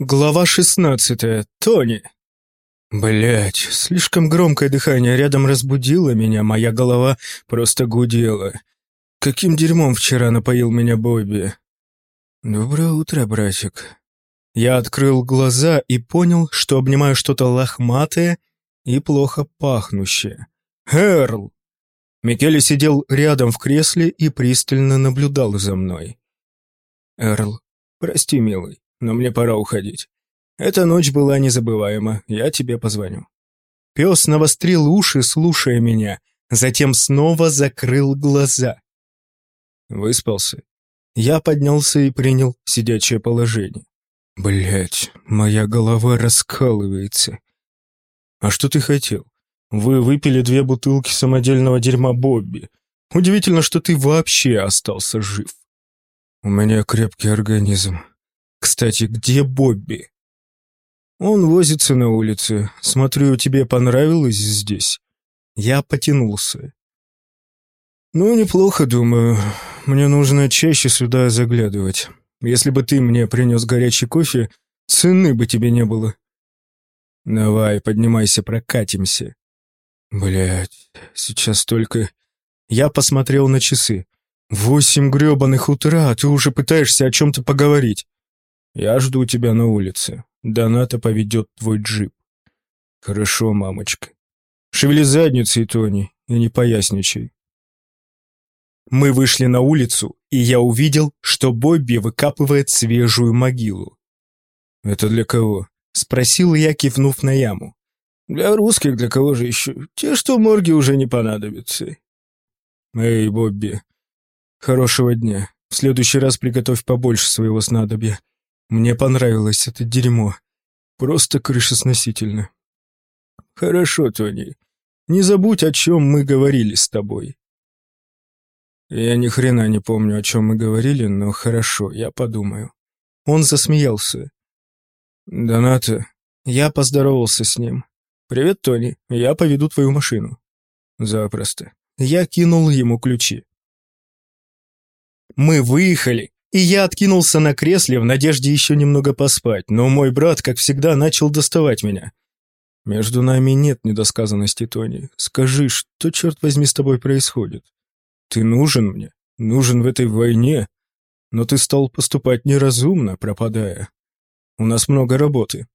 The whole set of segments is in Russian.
Глава шестнадцатая. Тони. Блять, слишком громкое дыхание рядом разбудило меня, моя голова просто гудела. Каким дерьмом вчера напоил меня Бобби. Доброе утро, братик. Я открыл глаза и понял, что обнимаю что-то лохматое и плохо пахнущее. Эрл! Микеле сидел рядом в кресле и пристально наблюдал за мной. Эрл, прости, милый но мне пора уходить. Эта ночь была незабываема, я тебе позвоню». Пес навострил уши, слушая меня, затем снова закрыл глаза. Выспался. Я поднялся и принял сидячее положение. Блять, моя голова раскалывается. А что ты хотел? Вы выпили две бутылки самодельного дерьма Бобби. Удивительно, что ты вообще остался жив. У меня крепкий организм. Кстати, где Бобби? Он возится на улице. Смотрю, тебе понравилось здесь. Я потянулся. Ну, неплохо, думаю. Мне нужно чаще сюда заглядывать. Если бы ты мне принес горячий кофе, цены бы тебе не было. Давай, поднимайся, прокатимся. Блять, сейчас только... Я посмотрел на часы. Восемь гребаных утра, а ты уже пытаешься о чем-то поговорить. Я жду тебя на улице. Доната поведет твой джип. Хорошо, мамочка. Шевели задницей, Тони, и не поясничай. Мы вышли на улицу, и я увидел, что Бобби выкапывает свежую могилу. «Это для кого?» — спросил я, кивнув на яму. «Для русских, для кого же еще? Те, что в морге уже не понадобятся». «Эй, Бобби, хорошего дня. В следующий раз приготовь побольше своего снадобья. Мне понравилось это дерьмо. Просто крышесносительно. Хорошо, Тони. Не забудь, о чем мы говорили с тобой. Я ни хрена не помню, о чем мы говорили, но хорошо, я подумаю. Он засмеялся. Доната, я поздоровался с ним. Привет, Тони. Я поведу твою машину. Запросто. Я кинул ему ключи. Мы выехали, и я откинулся на кресле в надежде еще немного поспать, но мой брат, как всегда, начал доставать меня. «Между нами нет недосказанности, Тони. Скажи, что, черт возьми, с тобой происходит? Ты нужен мне, нужен в этой войне, но ты стал поступать неразумно, пропадая. У нас много работы».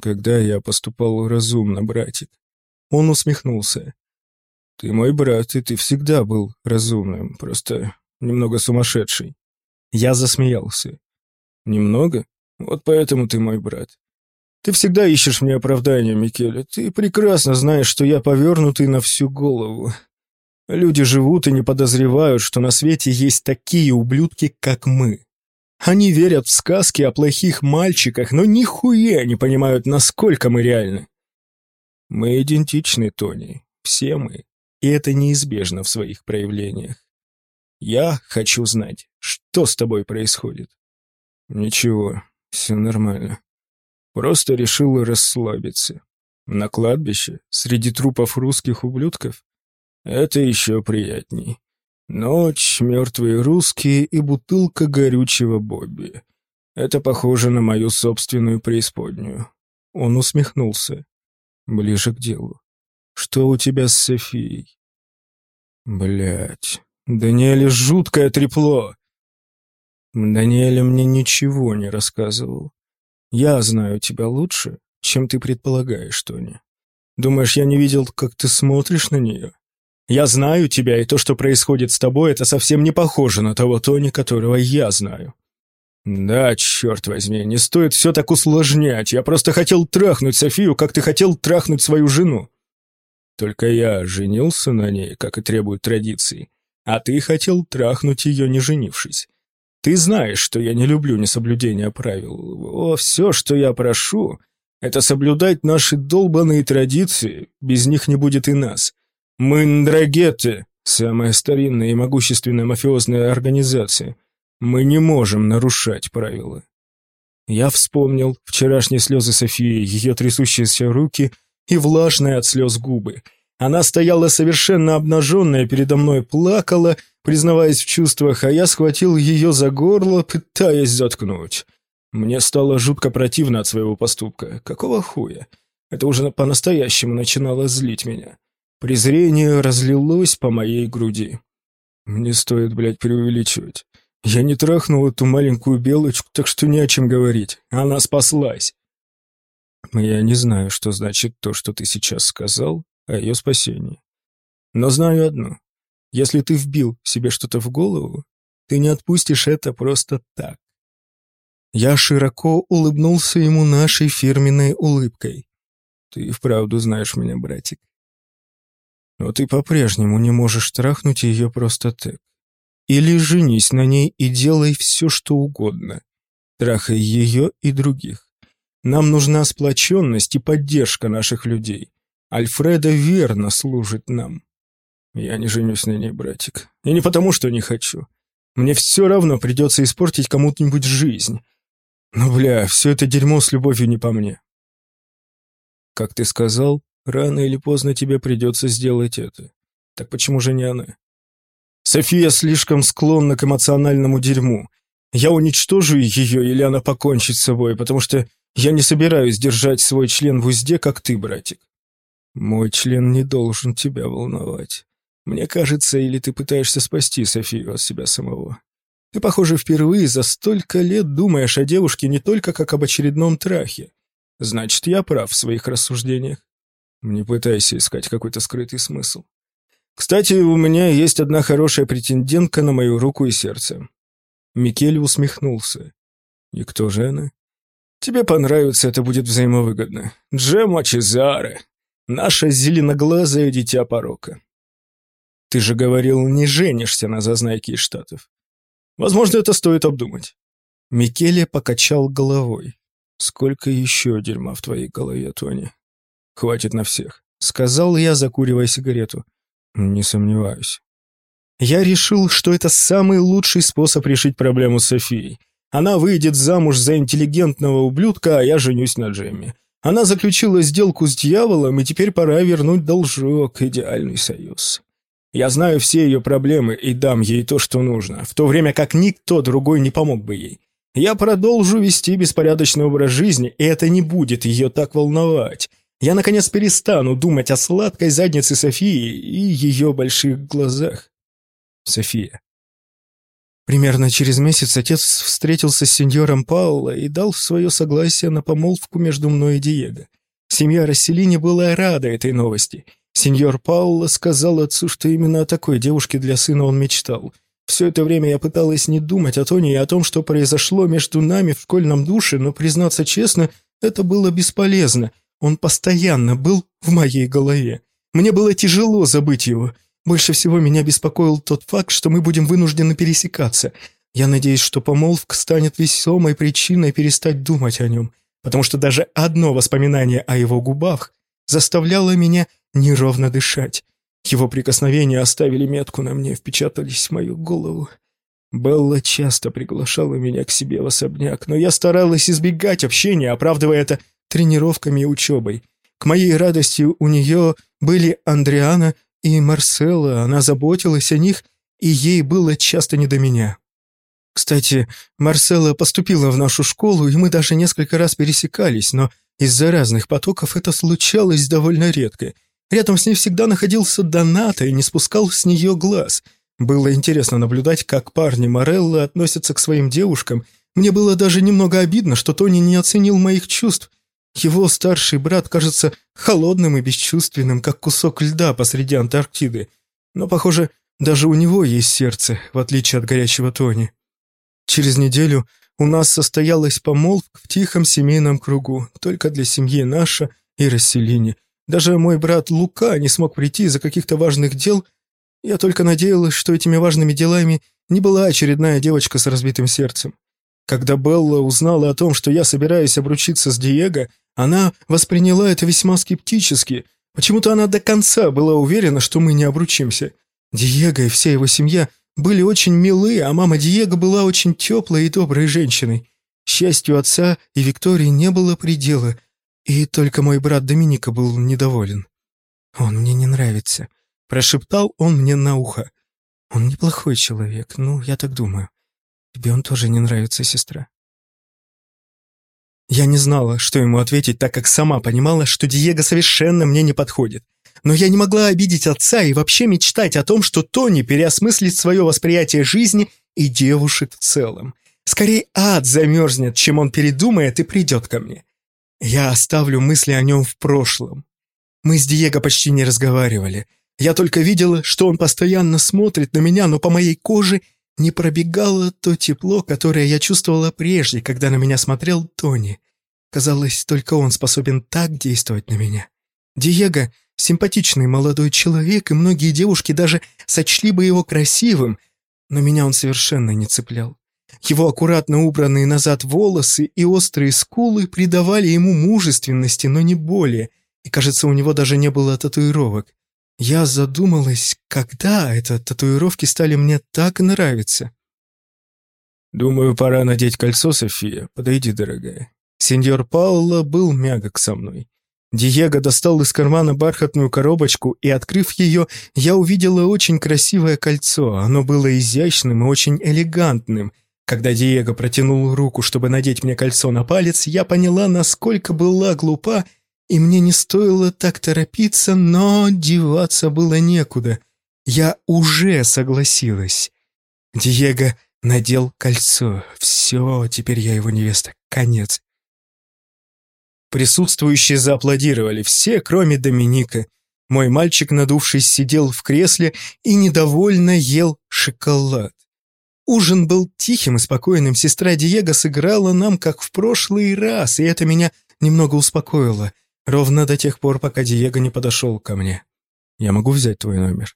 «Когда я поступал разумно, братик?» Он усмехнулся. «Ты мой брат, и ты всегда был разумным, просто немного сумасшедший. Я засмеялся. «Немного? Вот поэтому ты мой брат. Ты всегда ищешь мне оправдания, Микеле. Ты прекрасно знаешь, что я повернутый на всю голову. Люди живут и не подозревают, что на свете есть такие ублюдки, как мы. Они верят в сказки о плохих мальчиках, но нихуя не понимают, насколько мы реальны. Мы идентичны, Тони. Все мы. И это неизбежно в своих проявлениях. Я хочу знать, что с тобой происходит. Ничего, все нормально. Просто решил расслабиться. На кладбище, среди трупов русских ублюдков? Это еще приятней. Ночь, мертвые русские и бутылка горючего Бобби. Это похоже на мою собственную преисподнюю. Он усмехнулся. Ближе к делу. Что у тебя с Софией? Блять. Даниэле жуткое трепло. Даниэле мне ничего не рассказывал. Я знаю тебя лучше, чем ты предполагаешь, Тони. Думаешь, я не видел, как ты смотришь на нее? Я знаю тебя, и то, что происходит с тобой, это совсем не похоже на того Тони, которого я знаю. Да, черт возьми, не стоит все так усложнять. Я просто хотел трахнуть Софию, как ты хотел трахнуть свою жену. Только я женился на ней, как и требуют традиции а ты хотел трахнуть ее, не женившись. Ты знаешь, что я не люблю несоблюдение правил. О, все, что я прошу, это соблюдать наши долбанные традиции, без них не будет и нас. Мы Ндрагеты, самая старинная и могущественная мафиозная организация. Мы не можем нарушать правила. Я вспомнил вчерашние слезы Софии, ее трясущиеся руки и влажные от слез губы — она стояла совершенно обнаженная передо мной, плакала, признаваясь в чувствах, а я схватил ее за горло, пытаясь заткнуть. Мне стало жутко противно от своего поступка. Какого хуя? Это уже по-настоящему начинало злить меня. Презрение разлилось по моей груди. Не стоит, блядь, преувеличивать. Я не трахнул эту маленькую белочку, так что не о чем говорить. Она спаслась. Я не знаю, что значит то, что ты сейчас сказал о ее спасении. Но знаю одно. Если ты вбил себе что-то в голову, ты не отпустишь это просто так. Я широко улыбнулся ему нашей фирменной улыбкой. Ты вправду знаешь меня, братик. Но ты по-прежнему не можешь трахнуть ее просто так. Или женись на ней и делай все, что угодно. Трахай ее и других. Нам нужна сплоченность и поддержка наших людей. Альфреда верно служит нам. Я не женюсь на ней, братик. И не потому, что не хочу. Мне все равно придется испортить кому-нибудь жизнь. Но, бля, все это дерьмо с любовью не по мне. Как ты сказал, рано или поздно тебе придется сделать это. Так почему же не она? София слишком склонна к эмоциональному дерьму. Я уничтожу ее, или она покончит с собой, потому что я не собираюсь держать свой член в узде, как ты, братик. Мой член не должен тебя волновать. Мне кажется, или ты пытаешься спасти Софию от себя самого. Ты, похоже, впервые за столько лет думаешь о девушке не только как об очередном трахе. Значит, я прав в своих рассуждениях. Не пытайся искать какой-то скрытый смысл. Кстати, у меня есть одна хорошая претендентка на мою руку и сердце. Микель усмехнулся. И кто же она? Тебе понравится, это будет взаимовыгодно. Джема Чезаре. Наша зеленоглазая дитя порока. Ты же говорил, не женишься на зазнайке из Штатов. Возможно, это стоит обдумать. Микеле покачал головой. Сколько еще дерьма в твоей голове, Тони? Хватит на всех. Сказал я, закуривая сигарету. Не сомневаюсь. Я решил, что это самый лучший способ решить проблему с Софией. Она выйдет замуж за интеллигентного ублюдка, а я женюсь на Джемме. Она заключила сделку с дьяволом, и теперь пора вернуть должок, идеальный союз. Я знаю все ее проблемы и дам ей то, что нужно, в то время как никто другой не помог бы ей. Я продолжу вести беспорядочный образ жизни, и это не будет ее так волновать. Я, наконец, перестану думать о сладкой заднице Софии и ее больших глазах. София. Примерно через месяц отец встретился с сеньором Пауло и дал свое согласие на помолвку между мной и Диего. Семья Расселини была рада этой новости. Сеньор Пауло сказал отцу, что именно о такой девушке для сына он мечтал. Все это время я пыталась не думать о Тони и о том, что произошло между нами в школьном душе, но, признаться честно, это было бесполезно. Он постоянно был в моей голове. Мне было тяжело забыть его. Больше всего меня беспокоил тот факт, что мы будем вынуждены пересекаться. Я надеюсь, что помолвка станет весомой причиной перестать думать о нем, потому что даже одно воспоминание о его губах заставляло меня неровно дышать. Его прикосновения оставили метку на мне, впечатались в мою голову. Белла часто приглашала меня к себе в особняк, но я старалась избегать общения, оправдывая это тренировками и учебой. К моей радости у нее были Андриана и Марсела, она заботилась о них, и ей было часто не до меня. Кстати, Марсела поступила в нашу школу, и мы даже несколько раз пересекались, но из-за разных потоков это случалось довольно редко. Рядом с ней всегда находился Доната и не спускал с нее глаз. Было интересно наблюдать, как парни Мореллы относятся к своим девушкам. Мне было даже немного обидно, что Тони не оценил моих чувств. Его старший брат кажется холодным и бесчувственным, как кусок льда посреди Антарктиды. Но, похоже, даже у него есть сердце, в отличие от горячего Тони. Через неделю у нас состоялась помолвка в тихом семейном кругу, только для семьи наша и расселения. Даже мой брат Лука не смог прийти из-за каких-то важных дел. Я только надеялась, что этими важными делами не была очередная девочка с разбитым сердцем. Когда Белла узнала о том, что я собираюсь обручиться с Диего, она восприняла это весьма скептически. Почему-то она до конца была уверена, что мы не обручимся. Диего и вся его семья были очень милы, а мама Диего была очень теплой и доброй женщиной. Счастью отца и Виктории не было предела, и только мой брат Доминика был недоволен. «Он мне не нравится», — прошептал он мне на ухо. «Он неплохой человек, ну, я так думаю. Тебе он тоже не нравится, сестра». Я не знала, что ему ответить, так как сама понимала, что Диего совершенно мне не подходит. Но я не могла обидеть отца и вообще мечтать о том, что Тони переосмыслит свое восприятие жизни и девушек в целом. Скорее ад замерзнет, чем он передумает и придет ко мне. Я оставлю мысли о нем в прошлом. Мы с Диего почти не разговаривали. Я только видела, что он постоянно смотрит на меня, но по моей коже не пробегало то тепло, которое я чувствовала прежде, когда на меня смотрел Тони. Казалось, только он способен так действовать на меня. Диего — симпатичный молодой человек, и многие девушки даже сочли бы его красивым, но меня он совершенно не цеплял. Его аккуратно убранные назад волосы и острые скулы придавали ему мужественности, но не более, и, кажется, у него даже не было татуировок. Я задумалась, когда это татуировки стали мне так нравиться. «Думаю, пора надеть кольцо, София. Подойди, дорогая». Сеньор Пауло был мягок со мной. Диего достал из кармана бархатную коробочку, и, открыв ее, я увидела очень красивое кольцо. Оно было изящным и очень элегантным. Когда Диего протянул руку, чтобы надеть мне кольцо на палец, я поняла, насколько была глупа, и мне не стоило так торопиться, но деваться было некуда. Я уже согласилась. Диего надел кольцо. Все, теперь я его невеста. Конец. Присутствующие зааплодировали, все, кроме Доминика. Мой мальчик, надувшись, сидел в кресле и недовольно ел шоколад. Ужин был тихим и спокойным, сестра Диего сыграла нам, как в прошлый раз, и это меня немного успокоило, ровно до тех пор, пока Диего не подошел ко мне. «Я могу взять твой номер?»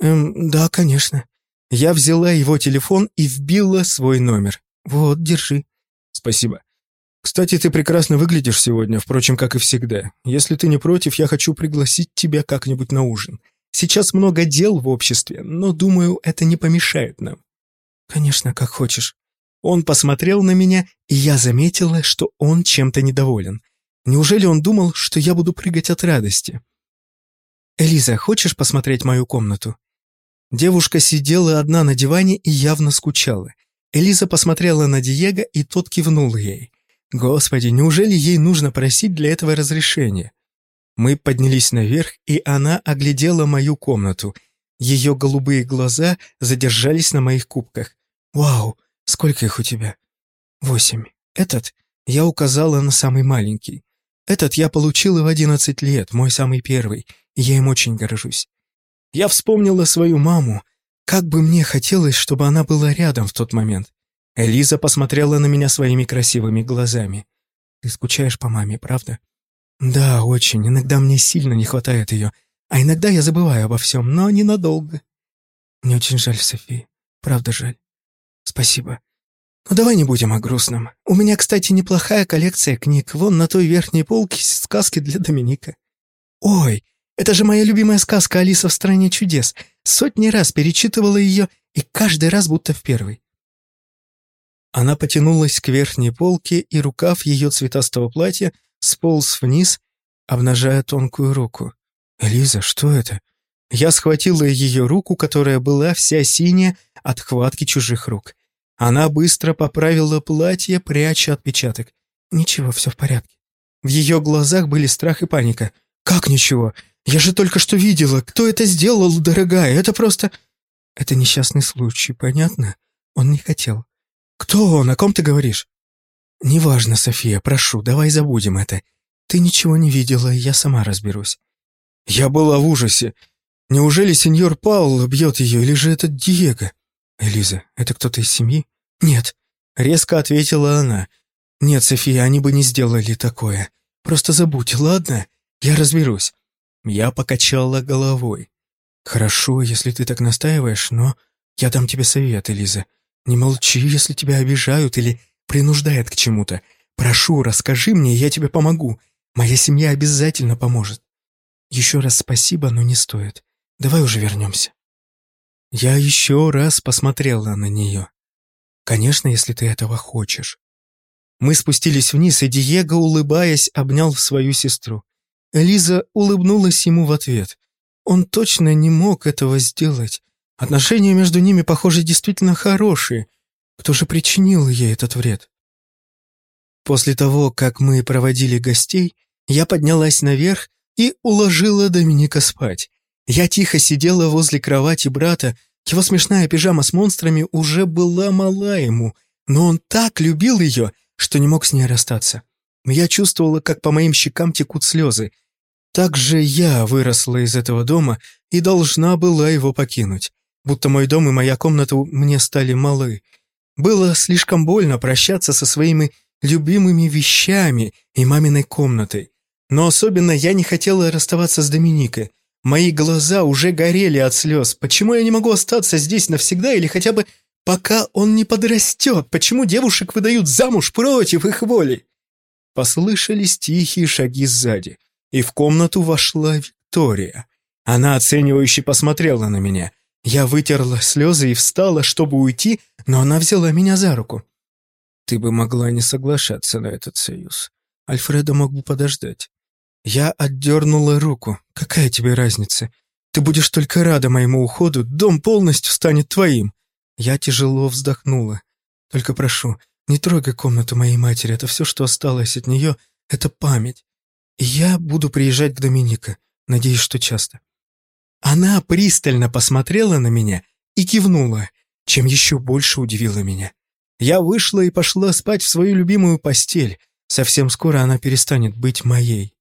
«Эм, да, конечно». Я взяла его телефон и вбила свой номер. «Вот, держи». «Спасибо. Кстати, ты прекрасно выглядишь сегодня, впрочем, как и всегда. Если ты не против, я хочу пригласить тебя как-нибудь на ужин. Сейчас много дел в обществе, но, думаю, это не помешает нам». «Конечно, как хочешь». Он посмотрел на меня, и я заметила, что он чем-то недоволен. Неужели он думал, что я буду прыгать от радости? «Элиза, хочешь посмотреть мою комнату?» Девушка сидела одна на диване и явно скучала. Элиза посмотрела на Диего, и тот кивнул ей. Господи, неужели ей нужно просить для этого разрешения? Мы поднялись наверх, и она оглядела мою комнату. Ее голубые глаза задержались на моих кубках. «Вау, сколько их у тебя?» «Восемь. Этот?» Я указала на самый маленький. «Этот я получила в одиннадцать лет, мой самый первый, я им очень горжусь». Я вспомнила свою маму. Как бы мне хотелось, чтобы она была рядом в тот момент. Элиза посмотрела на меня своими красивыми глазами. «Ты скучаешь по маме, правда?» «Да, очень. Иногда мне сильно не хватает ее. А иногда я забываю обо всем, но ненадолго. Мне очень жаль, София. Правда жаль. Спасибо. Ну давай не будем о грустном. У меня, кстати, неплохая коллекция книг. Вон на той верхней полке сказки для Доминика. Ой, это же моя любимая сказка «Алиса в стране чудес». Сотни раз перечитывала ее, и каждый раз будто в первый. Она потянулась к верхней полке, и рукав ее цветастого платья сполз вниз, обнажая тонкую руку. «Элиза, что это?» Я схватила ее руку, которая была вся синяя от хватки чужих рук. Она быстро поправила платье, пряча отпечаток. «Ничего, все в порядке». В ее глазах были страх и паника. «Как ничего? Я же только что видела. Кто это сделал, дорогая? Это просто...» «Это несчастный случай, понятно? Он не хотел. «Кто он? О ком ты говоришь?» «Неважно, София, прошу, давай забудем это. Ты ничего не видела, я сама разберусь». Я была в ужасе. Неужели сеньор Паул бьет ее, или же это Диего? «Элиза, это кто-то из семьи?» «Нет», — резко ответила она. «Нет, София, они бы не сделали такое. Просто забудь, ладно? Я разберусь». Я покачала головой. «Хорошо, если ты так настаиваешь, но я дам тебе совет, Элиза. Не молчи, если тебя обижают или принуждают к чему-то. Прошу, расскажи мне, я тебе помогу. Моя семья обязательно поможет. Еще раз спасибо, но не стоит. Давай уже вернемся. Я еще раз посмотрела на нее. Конечно, если ты этого хочешь. Мы спустились вниз, и Диего, улыбаясь, обнял свою сестру. Элиза улыбнулась ему в ответ. Он точно не мог этого сделать. Отношения между ними, похоже, действительно хорошие. Кто же причинил ей этот вред? После того, как мы проводили гостей, я поднялась наверх и уложила Доминика спать. Я тихо сидела возле кровати брата, его смешная пижама с монстрами уже была мала ему, но он так любил ее, что не мог с ней расстаться. Я чувствовала, как по моим щекам текут слезы. Так же я выросла из этого дома и должна была его покинуть. Будто мой дом и моя комната мне стали малы. Было слишком больно прощаться со своими любимыми вещами и маминой комнатой. Но особенно я не хотела расставаться с Доминикой. Мои глаза уже горели от слез. Почему я не могу остаться здесь навсегда или хотя бы пока он не подрастет? Почему девушек выдают замуж против их воли? Послышались тихие шаги сзади, и в комнату вошла Виктория. Она оценивающе посмотрела на меня. Я вытерла слезы и встала, чтобы уйти, но она взяла меня за руку. «Ты бы могла не соглашаться на этот союз. Альфредо мог бы подождать. Я отдернула руку. «Какая тебе разница? Ты будешь только рада моему уходу, дом полностью станет твоим». Я тяжело вздохнула. «Только прошу, не трогай комнату моей матери, это все, что осталось от нее, это память. И я буду приезжать к Доминика, надеюсь, что часто». Она пристально посмотрела на меня и кивнула, чем еще больше удивила меня. Я вышла и пошла спать в свою любимую постель. Совсем скоро она перестанет быть моей.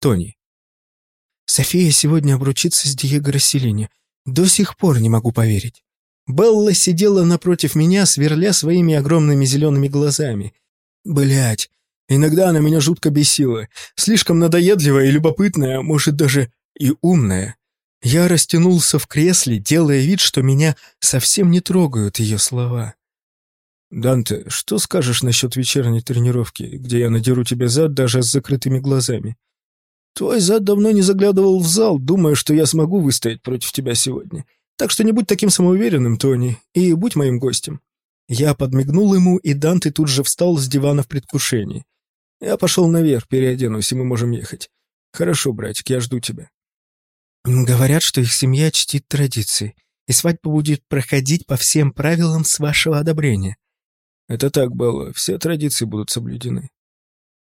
Тони. София сегодня обручится с Диего Расселини. До сих пор не могу поверить. Белла сидела напротив меня, сверля своими огромными зелеными глазами. Блять, иногда она меня жутко бесила. Слишком надоедливая и любопытная, а может даже и умная. Я растянулся в кресле, делая вид, что меня совсем не трогают ее слова. «Данте, что скажешь насчет вечерней тренировки, где я надеру тебе зад даже с закрытыми глазами?» Твой зад давно не заглядывал в зал, думая, что я смогу выстоять против тебя сегодня. Так что не будь таким самоуверенным, Тони, и будь моим гостем». Я подмигнул ему, и Данте тут же встал с дивана в предвкушении. «Я пошел наверх, переоденусь, и мы можем ехать. Хорошо, братик, я жду тебя». Говорят, что их семья чтит традиции, и свадьба будет проходить по всем правилам с вашего одобрения. Это так было, все традиции будут соблюдены.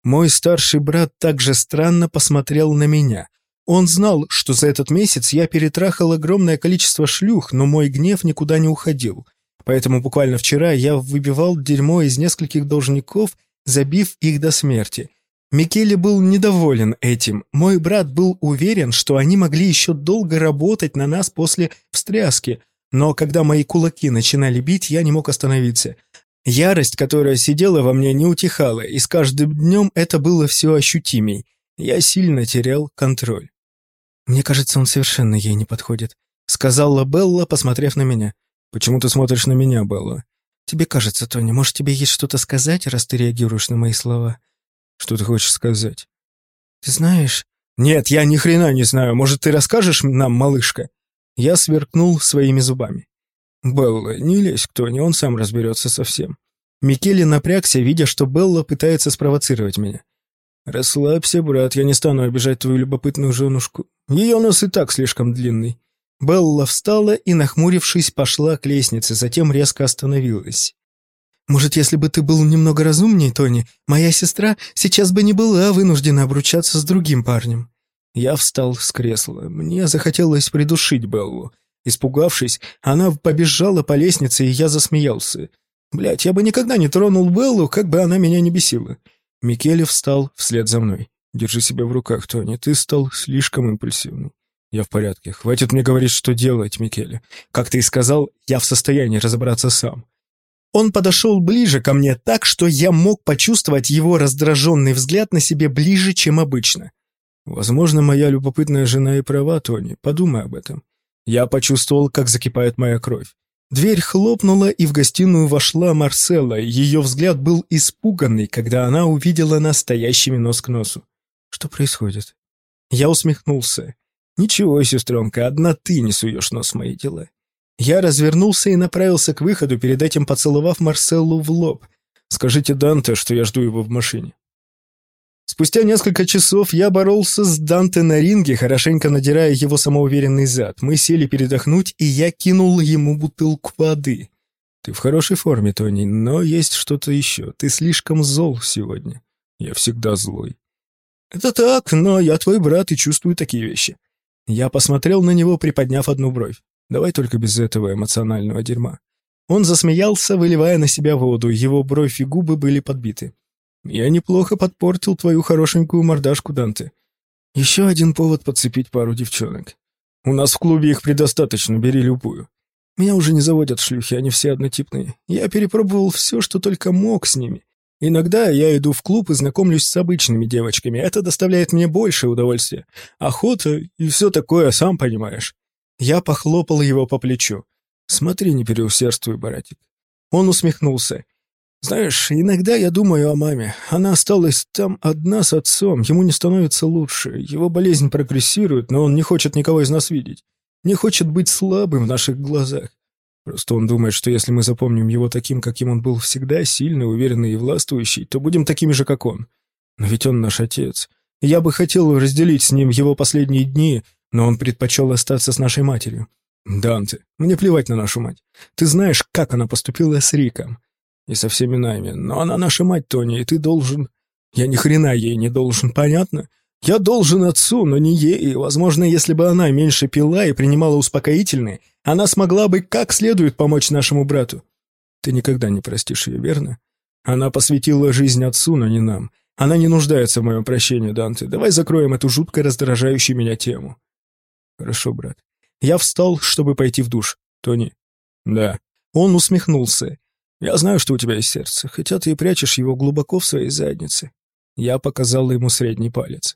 Мой старший брат также странно посмотрел на меня. Он знал, что за этот месяц я перетрахал огромное количество шлюх, но мой гнев никуда не уходил. Поэтому буквально вчера я выбивал дерьмо из нескольких должников, забив их до смерти. Микеле был недоволен этим. Мой брат был уверен, что они могли еще долго работать на нас после встряски. Но когда мои кулаки начинали бить, я не мог остановиться. Ярость, которая сидела во мне, не утихала, и с каждым днем это было все ощутимей. Я сильно терял контроль. «Мне кажется, он совершенно ей не подходит», — сказала Белла, посмотрев на меня. «Почему ты смотришь на меня, Белла?» «Тебе кажется, Тони, может, тебе есть что-то сказать, раз ты реагируешь на мои слова?» «Что ты хочешь сказать?» «Ты знаешь...» «Нет, я ни хрена не знаю. Может, ты расскажешь нам, малышка?» Я сверкнул своими зубами. «Белла, не лезь к Тони, он сам разберется со всем». Микеле напрягся, видя, что Белла пытается спровоцировать меня. «Расслабься, брат, я не стану обижать твою любопытную женушку. Ее нос и так слишком длинный». Белла встала и, нахмурившись, пошла к лестнице, затем резко остановилась. «Может, если бы ты был немного разумней, Тони, моя сестра сейчас бы не была вынуждена обручаться с другим парнем». Я встал с кресла. Мне захотелось придушить Беллу. Испугавшись, она побежала по лестнице, и я засмеялся. Блять, я бы никогда не тронул Беллу, как бы она меня не бесила. Микеле встал вслед за мной. «Держи себя в руках, Тони, ты стал слишком импульсивный». «Я в порядке. Хватит мне говорить, что делать, Микеле. Как ты и сказал, я в состоянии разобраться сам». Он подошел ближе ко мне так, что я мог почувствовать его раздраженный взгляд на себе ближе, чем обычно. «Возможно, моя любопытная жена и права, Тони. Подумай об этом. Я почувствовал, как закипает моя кровь. Дверь хлопнула, и в гостиную вошла Марсела. Ее взгляд был испуганный, когда она увидела нас стоящими нос к носу. «Что происходит?» Я усмехнулся. «Ничего, сестренка, одна ты не суешь нос в мои дела». Я развернулся и направился к выходу, перед этим поцеловав Марселлу в лоб. «Скажите Данте, что я жду его в машине». Спустя несколько часов я боролся с Данте на ринге, хорошенько надирая его самоуверенный зад. Мы сели передохнуть, и я кинул ему бутылку воды. Ты в хорошей форме, Тони, но есть что-то еще. Ты слишком зол сегодня. Я всегда злой. Это так, но я твой брат и чувствую такие вещи. Я посмотрел на него, приподняв одну бровь. Давай только без этого эмоционального дерьма. Он засмеялся, выливая на себя воду, его бровь и губы были подбиты. «Я неплохо подпортил твою хорошенькую мордашку, Данте. Еще один повод подцепить пару девчонок. У нас в клубе их предостаточно, бери любую. Меня уже не заводят шлюхи, они все однотипные. Я перепробовал все, что только мог с ними. Иногда я иду в клуб и знакомлюсь с обычными девочками. Это доставляет мне больше удовольствия. Охота и все такое, сам понимаешь. Я похлопал его по плечу. Смотри, не переусердствуй, братик. Он усмехнулся. Знаешь, иногда я думаю о маме. Она осталась там одна с отцом, ему не становится лучше. Его болезнь прогрессирует, но он не хочет никого из нас видеть. Не хочет быть слабым в наших глазах. Просто он думает, что если мы запомним его таким, каким он был всегда, сильный, уверенный и властвующий, то будем такими же, как он. Но ведь он наш отец. Я бы хотел разделить с ним его последние дни, но он предпочел остаться с нашей матерью. Данте, мне плевать на нашу мать. Ты знаешь, как она поступила с Риком и со всеми нами. Но она наша мать, Тони, и ты должен... Я ни хрена ей не должен, понятно? Я должен отцу, но не ей. И, возможно, если бы она меньше пила и принимала успокоительные, она смогла бы как следует помочь нашему брату. Ты никогда не простишь ее, верно? Она посвятила жизнь отцу, но не нам. Она не нуждается в моем прощении, Данте. Давай закроем эту жутко раздражающую меня тему. Хорошо, брат. Я встал, чтобы пойти в душ. Тони. Да. Он усмехнулся. Я знаю, что у тебя есть сердце, хотя ты и прячешь его глубоко в своей заднице. Я показал ему средний палец.